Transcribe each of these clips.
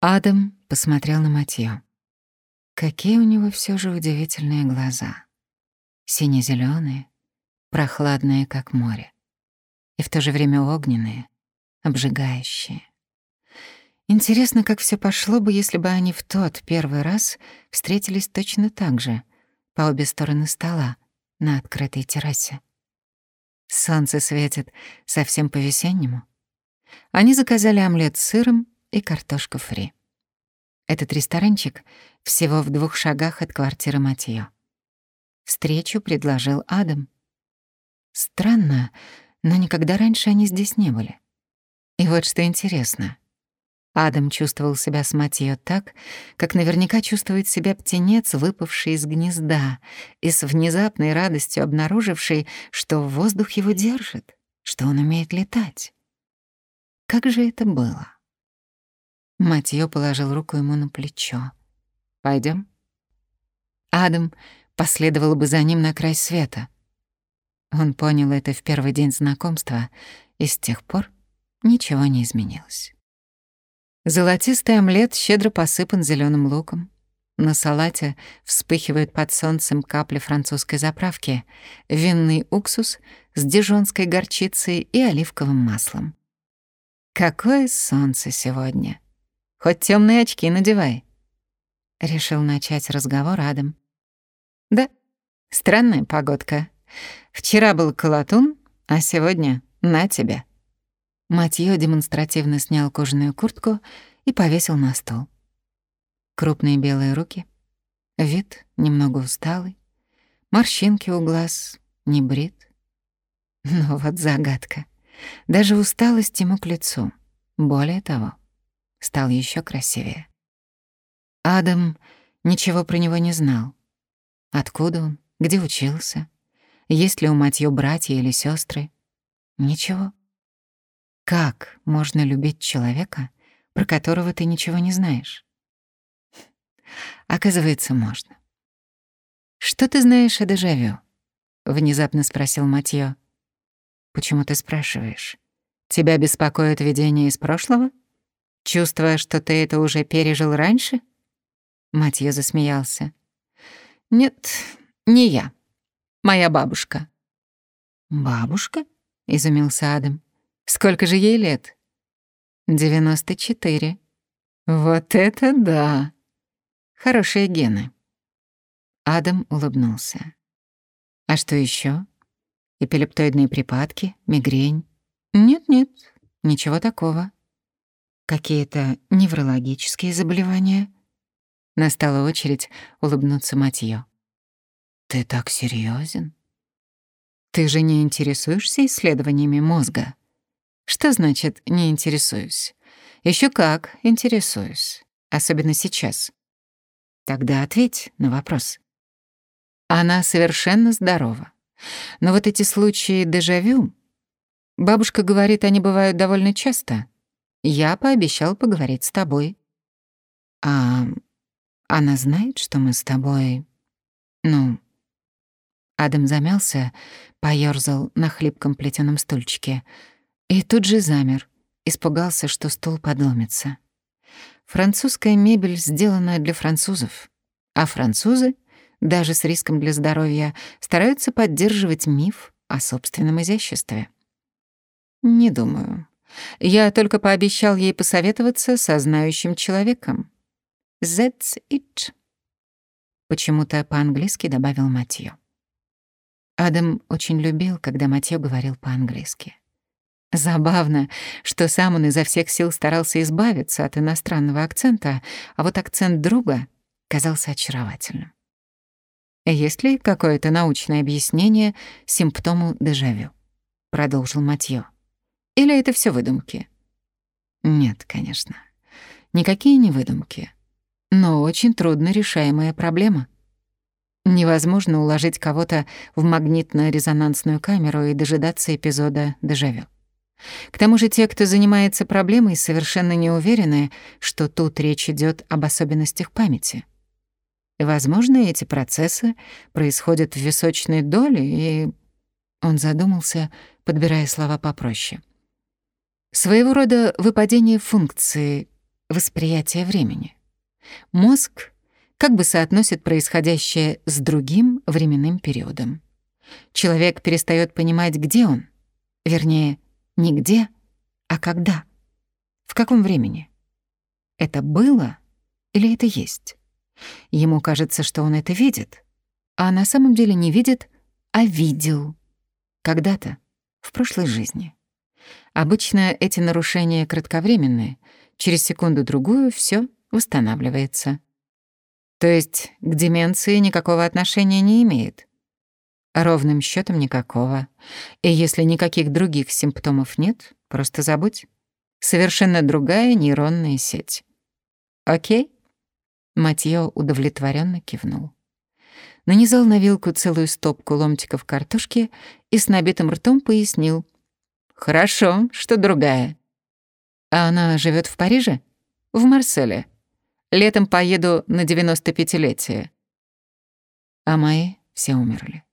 Адам посмотрел на Матьё. Какие у него все же удивительные глаза. сине зеленые прохладные, как море, и в то же время огненные, обжигающие. Интересно, как все пошло бы, если бы они в тот первый раз встретились точно так же, по обе стороны стола, на открытой террасе. Солнце светит совсем по-весеннему. Они заказали омлет с сыром и картошку фри. Этот ресторанчик всего в двух шагах от квартиры Матьё. Встречу предложил Адам. Странно, но никогда раньше они здесь не были. И вот что интересно. Адам чувствовал себя с Матьё так, как наверняка чувствует себя птенец, выпавший из гнезда, и с внезапной радостью обнаруживший, что воздух его держит, что он умеет летать. Как же это было? Матьё положил руку ему на плечо. Пойдем. Адам последовал бы за ним на край света — он понял это в первый день знакомства, и с тех пор ничего не изменилось. Золотистый омлет щедро посыпан зеленым луком. На салате вспыхивают под солнцем капли французской заправки, винный уксус с дижонской горчицей и оливковым маслом. Какое солнце сегодня! Хоть темные очки надевай. Решил начать разговор Адам. Да, странная погодка, Вчера был колотун, а сегодня на тебя». Матьё демонстративно снял кожаную куртку и повесил на стол. Крупные белые руки, вид немного усталый, морщинки у глаз, не брит. Но вот загадка. Даже усталость ему к лицу. Более того, стал еще красивее. Адам ничего про него не знал. Откуда он, где учился, есть ли у Матьё братья или сестры? Ничего. Как можно любить человека, про которого ты ничего не знаешь? Оказывается, можно. «Что ты знаешь о дежавю?» — внезапно спросил Матьё. «Почему ты спрашиваешь? Тебя беспокоит видение из прошлого? Чувство, что ты это уже пережил раньше?» Матьё засмеялся. «Нет, не я. Моя бабушка». «Бабушка?» — изумился Адам. «Сколько же ей лет?» «Девяносто четыре». «Вот это да! Хорошие гены». Адам улыбнулся. «А что еще? Эпилептоидные припадки, мигрень?» «Нет-нет, ничего такого». «Какие-то неврологические заболевания?» Настала очередь улыбнуться Матьё. Ты так серьезен? Ты же не интересуешься исследованиями мозга? Что значит «не интересуюсь»? Еще как интересуюсь, особенно сейчас. Тогда ответь на вопрос. Она совершенно здорова. Но вот эти случаи дежавю... Бабушка говорит, они бывают довольно часто. Я пообещал поговорить с тобой. А она знает, что мы с тобой... Ну, Адам замялся, поёрзал на хлипком плетеном стульчике и тут же замер, испугался, что стул подломится. Французская мебель сделана для французов, а французы, даже с риском для здоровья, стараются поддерживать миф о собственном изяществе. Не думаю. Я только пообещал ей посоветоваться со знающим человеком. That's it. Почему-то по-английски добавил Матьё. Адам очень любил, когда Матьё говорил по-английски. Забавно, что сам он изо всех сил старался избавиться от иностранного акцента, а вот акцент друга казался очаровательным. «Есть ли какое-то научное объяснение симптому дежавю?» — продолжил Матьё. «Или это все выдумки?» «Нет, конечно. Никакие не выдумки. Но очень трудно решаемая проблема». Невозможно уложить кого-то в магнитно-резонансную камеру и дожидаться эпизода дежавю. К тому же те, кто занимается проблемой, совершенно не уверены, что тут речь идет об особенностях памяти. Возможно, эти процессы происходят в височной доле, и... Он задумался, подбирая слова попроще. Своего рода выпадение функции восприятие времени. Мозг как бы соотносит происходящее с другим временным периодом. Человек перестает понимать, где он. Вернее, не где, а когда. В каком времени. Это было или это есть? Ему кажется, что он это видит, а на самом деле не видит, а видел. Когда-то, в прошлой жизни. Обычно эти нарушения кратковременные. Через секунду-другую все восстанавливается. То есть к деменции никакого отношения не имеет? Ровным счетом никакого. И если никаких других симптомов нет, просто забудь. Совершенно другая нейронная сеть. Окей? Матьё удовлетворенно кивнул. Нанизал на вилку целую стопку ломтиков картошки и с набитым ртом пояснил. «Хорошо, что другая». «А она живет в Париже?» «В Марселе. Летом поеду на 95-летие». А мои все умерли.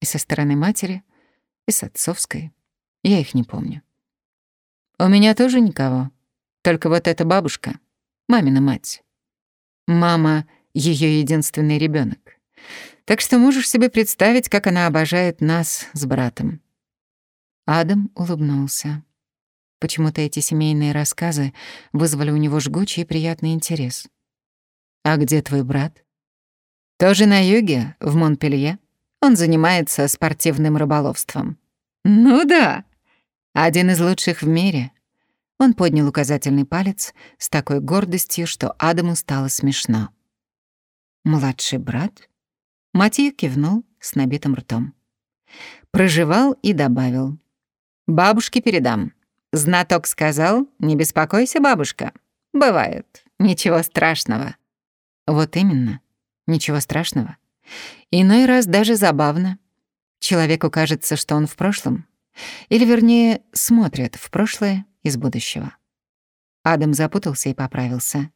И со стороны матери, и с отцовской. Я их не помню. У меня тоже никого. Только вот эта бабушка, мамина мать. Мама — ее единственный ребенок. Так что можешь себе представить, как она обожает нас с братом. Адам улыбнулся. Почему-то эти семейные рассказы вызвали у него жгучий и приятный интерес. «А где твой брат?» «Тоже на юге, в Монпелье. Он занимается спортивным рыболовством. Ну да, один из лучших в мире. Он поднял указательный палец с такой гордостью, что Адаму стало смешно. Младший брат? Матья кивнул с набитым ртом. Проживал и добавил. «Бабушке передам. Знаток сказал, не беспокойся, бабушка. Бывает. Ничего страшного». Вот именно. Ничего страшного. Иной раз даже забавно. Человеку кажется, что он в прошлом. Или, вернее, смотрит в прошлое из будущего. Адам запутался и поправился.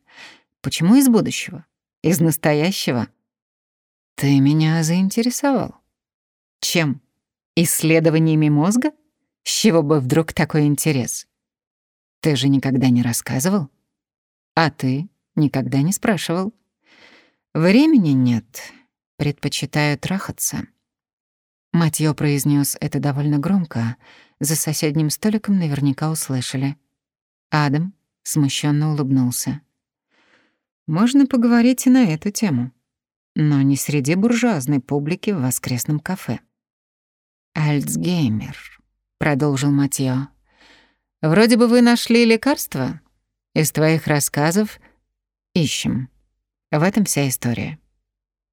«Почему из будущего? Из настоящего?» «Ты меня заинтересовал». «Чем? Исследованиями мозга? С чего бы вдруг такой интерес? Ты же никогда не рассказывал? А ты никогда не спрашивал?» «Времени нет. Предпочитаю трахаться». Матьё произнес это довольно громко. За соседним столиком наверняка услышали. Адам смущенно улыбнулся. «Можно поговорить и на эту тему, но не среди буржуазной публики в воскресном кафе». «Альцгеймер», — продолжил Матьё. «Вроде бы вы нашли лекарство. Из твоих рассказов ищем». В этом вся история.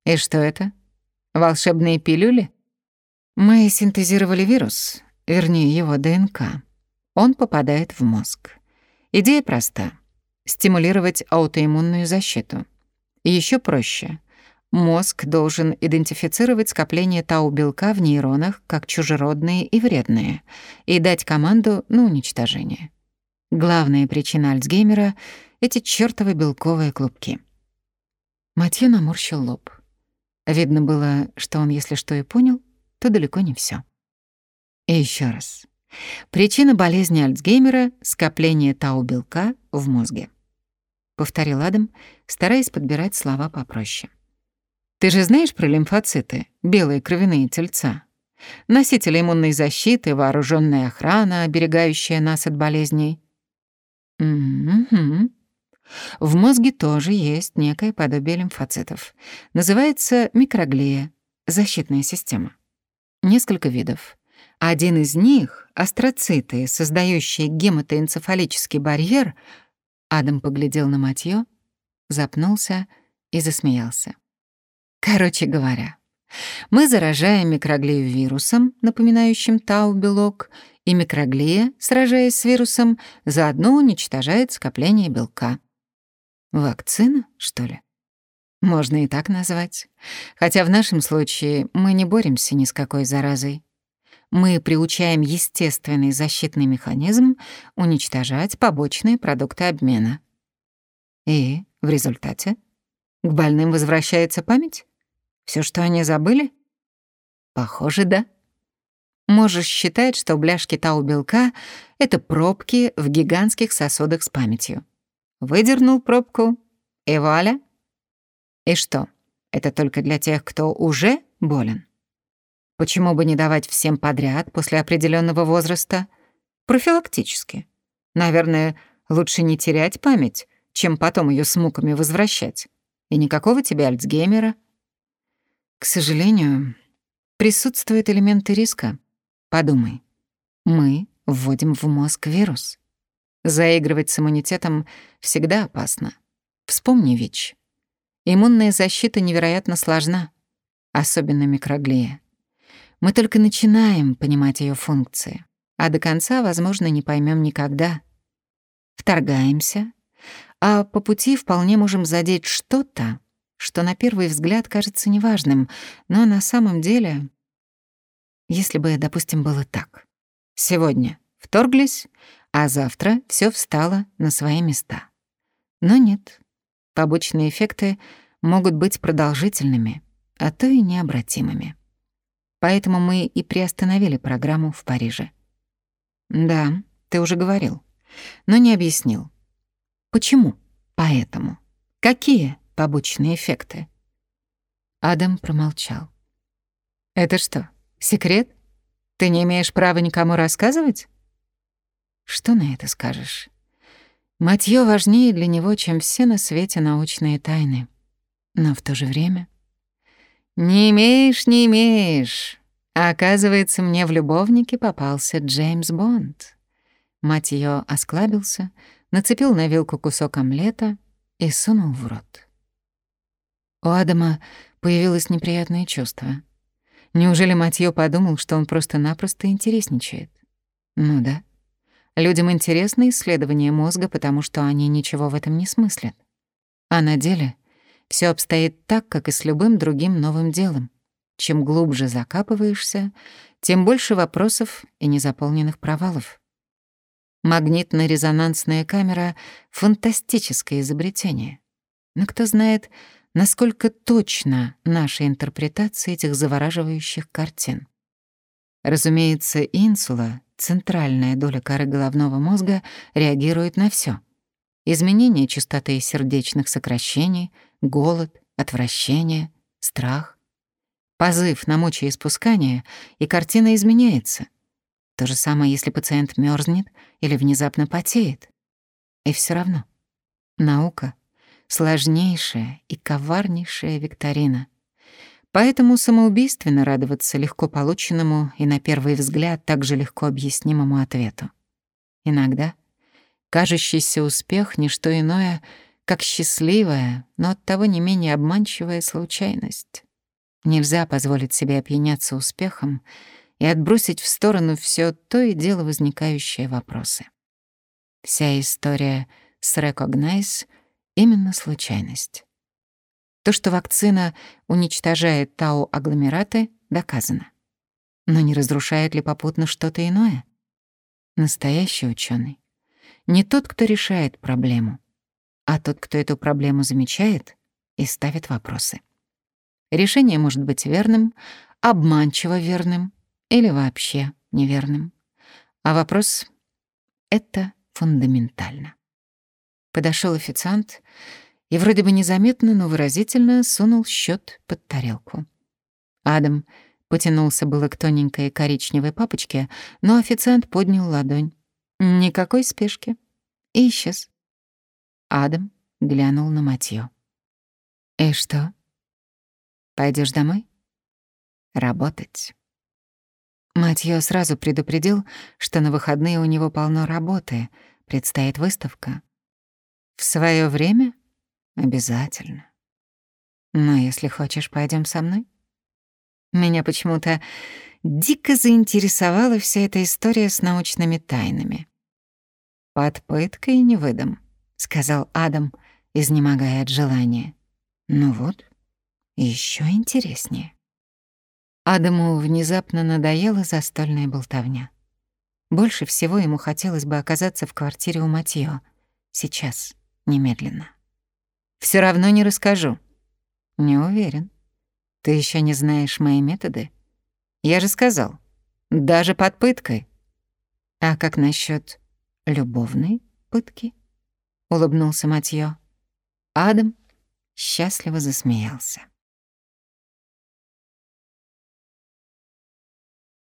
И что это? Волшебные пилюли? Мы синтезировали вирус, вернее его ДНК. Он попадает в мозг. Идея проста — стимулировать аутоиммунную защиту. И ещё проще. Мозг должен идентифицировать скопление тау-белка в нейронах как чужеродные и вредные и дать команду на уничтожение. Главная причина Альцгеймера — эти чёртовы белковые клубки — Матье наморщил лоб. Видно было, что он, если что и понял, то далеко не все. И еще раз. Причина болезни Альцгеймера — скопление тау-белка в мозге. Повторил Адам, стараясь подбирать слова попроще. Ты же знаешь про лимфоциты, белые кровяные тельца? Носители иммунной защиты, вооруженная охрана, оберегающая нас от болезней. Угу. В мозге тоже есть некое подобие лимфоцитов. Называется микроглия, защитная система. Несколько видов. Один из них — астроциты, создающие гематоэнцефалический барьер. Адам поглядел на Матьё, запнулся и засмеялся. Короче говоря, мы заражаем микроглию вирусом, напоминающим тау-белок, и микроглия, сражаясь с вирусом, заодно уничтожает скопление белка. Вакцина, что ли? Можно и так назвать. Хотя в нашем случае мы не боремся ни с какой заразой. Мы приучаем естественный защитный механизм уничтожать побочные продукты обмена. И в результате к больным возвращается память? Все, что они забыли? Похоже, да. Можешь считать, что бляшки тау-белка — это пробки в гигантских сосудах с памятью. выдернул пробку, и вуаля. И что, это только для тех, кто уже болен? Почему бы не давать всем подряд после определенного возраста? Профилактически. Наверное, лучше не терять память, чем потом ее с муками возвращать. И никакого тебе Альцгеймера. К сожалению, присутствуют элементы риска. Подумай. Мы вводим в мозг вирус. Заигрывать с иммунитетом всегда опасно. Вспомни ВИЧ. Иммунная защита невероятно сложна, особенно микроглия. Мы только начинаем понимать ее функции, а до конца, возможно, не поймем никогда. Вторгаемся, а по пути вполне можем задеть что-то, что на первый взгляд кажется неважным, но на самом деле... Если бы, допустим, было так. Сегодня вторглись, а завтра все встало на свои места. Но нет, побочные эффекты могут быть продолжительными, а то и необратимыми. Поэтому мы и приостановили программу в Париже. Да, ты уже говорил, но не объяснил. Почему? Поэтому. Какие побочные эффекты? Адам промолчал. Это что, секрет? Ты не имеешь права никому рассказывать? Что на это скажешь? Матьё важнее для него, чем все на свете научные тайны. Но в то же время «Не имеешь, не имеешь. А оказывается, мне в любовнике попался Джеймс Бонд». Матьё осклабился, нацепил на вилку кусок омлета и сунул в рот. У Адама появилось неприятное чувство. Неужели Матьё подумал, что он просто-напросто интересничает? Ну да. Людям интересно исследование мозга, потому что они ничего в этом не смыслят. А на деле все обстоит так, как и с любым другим новым делом. Чем глубже закапываешься, тем больше вопросов и незаполненных провалов. Магнитно-резонансная камера — фантастическое изобретение. Но кто знает, насколько точно наша интерпретация этих завораживающих картин. Разумеется, инсула, центральная доля коры головного мозга, реагирует на все: Изменение частоты сердечных сокращений — голод, отвращение, страх. Позыв на мочеиспускание, и картина изменяется. То же самое, если пациент мерзнет или внезапно потеет. И все равно наука — сложнейшая и коварнейшая викторина. Поэтому самоубийственно радоваться легко полученному и на первый взгляд также легко объяснимому ответу. Иногда кажущийся успех — не что иное — как счастливая, но оттого не менее обманчивая случайность. Нельзя позволить себе опьяняться успехом и отбросить в сторону все то и дело возникающие вопросы. Вся история с Recognize — именно случайность. То, что вакцина уничтожает тау-агломераты, доказано. Но не разрушает ли попутно что-то иное? Настоящий ученый не тот, кто решает проблему, а тот, кто эту проблему замечает и ставит вопросы. Решение может быть верным, обманчиво верным или вообще неверным. А вопрос — это фундаментально. Подошел официант и вроде бы незаметно, но выразительно сунул счет под тарелку. Адам потянулся было к тоненькой коричневой папочке, но официант поднял ладонь. Никакой спешки. И исчез. Адам глянул на Матью. «И что? Пойдешь домой?» «Работать». Матьё сразу предупредил, что на выходные у него полно работы, предстоит выставка. «В свое время? Обязательно. Но если хочешь, пойдем со мной?» Меня почему-то дико заинтересовала вся эта история с научными тайнами. Под пыткой не выдам сказал Адам, изнемогая от желания. Ну вот, еще интереснее. Адаму внезапно надоела застольная болтовня. Больше всего ему хотелось бы оказаться в квартире у Матио. Сейчас, немедленно. Все равно не расскажу. Не уверен. Ты еще не знаешь мои методы? Я же сказал, даже под пыткой. А как насчет любовной пытки? улыбнулся Матьё. Адам счастливо засмеялся.